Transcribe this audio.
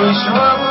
Wish you were